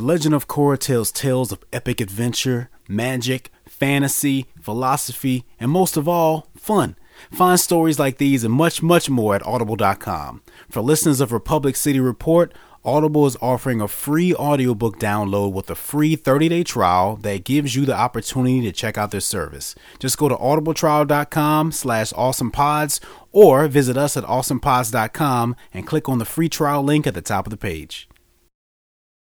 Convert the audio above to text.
The Legend of Korra tells tales of epic adventure, magic, fantasy, philosophy, and most of all, fun. Find stories like these and much, much more at audible.com. For listeners of Republic City Report, Audible is offering a free audiobook download with a free 30-day trial that gives you the opportunity to check out their service. Just go to audibletrial.com slash awesomepods or visit us at awesomepods.com and click on the free trial link at the top of the page.